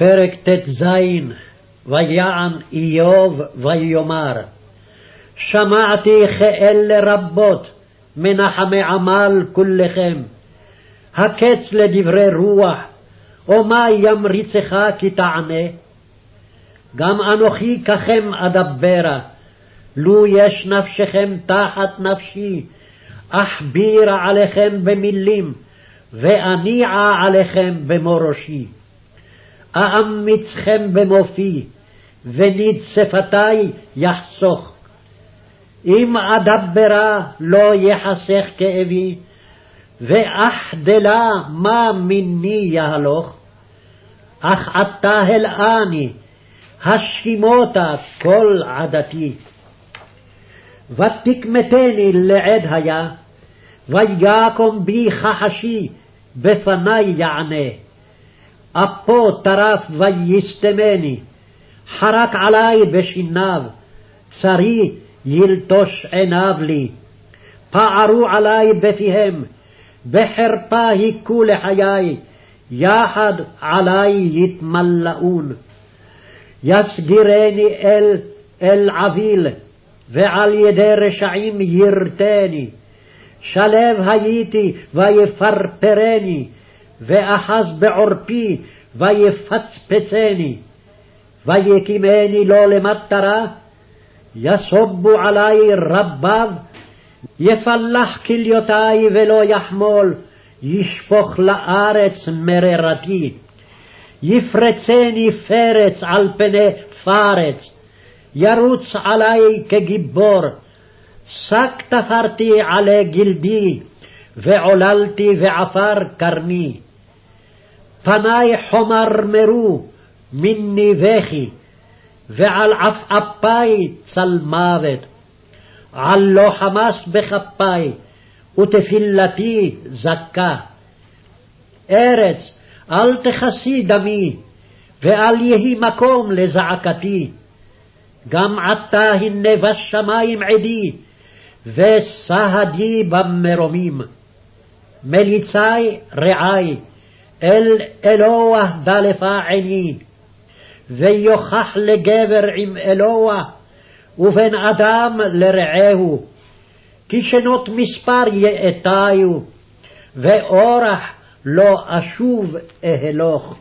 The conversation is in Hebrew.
פרק ט"ז ויען איוב ויאמר שמעתי כאלה רבות מנחמי עמל כולכם. הקץ לדברי רוח או מה ימריצך כי תענה? גם אנוכי ככם אדברה לו יש נפשכם תחת נפשי. אכבירה עליכם במילים ואניעה עליכם במו ראשי. אאמיצכם במופי, וניד שפתי יחסוך. אם אדברה לא יחסך כאבי, ואחדלה מה מיני יהלוך. אך עתה הלאני, השימותה כל עדתי. ותקמתני לעד היה, ויקום בי חחשי, בפני יענה. אפו טרף ויסתמני, חרק עלי בשיניו, צרי ילטוש עיניו לי. פערו עלי בפיהם, בחרפה היכו לחיי, יחד עלי יתמלאון. יסגירני אל אל עביל, ועל ידי רשעים ירתני. שלו הייתי ויפרפרני, ואחז בעורפי ויפצפצני. ויקימני לו למטרה, יסובו עלי רביו, יפלח כליותי ולא יחמול, ישפוך לארץ מררתי. יפרצני פרץ על פני פרץ, ירוץ עלי כגיבור, שק תפרתי עלי גלדי, ועוללתי ועפר קרני. פני חומרמרו מיני בכי, ועל עפעפי צל מוות. על לא חמס בכפי, ותפילתי זכה. ארץ, אל תכסי דמי, ואל יהי מקום לזעקתי. גם עתה הנה בשמים עדי, וסהדי במרומים. מליצי רעי, אל אלוה דלפה עיני, ויוכח לגבר עם אלוה, ובן אדם לרעהו, כי שנות מספר יאתיו, ואורח לא אשוב אהלוך.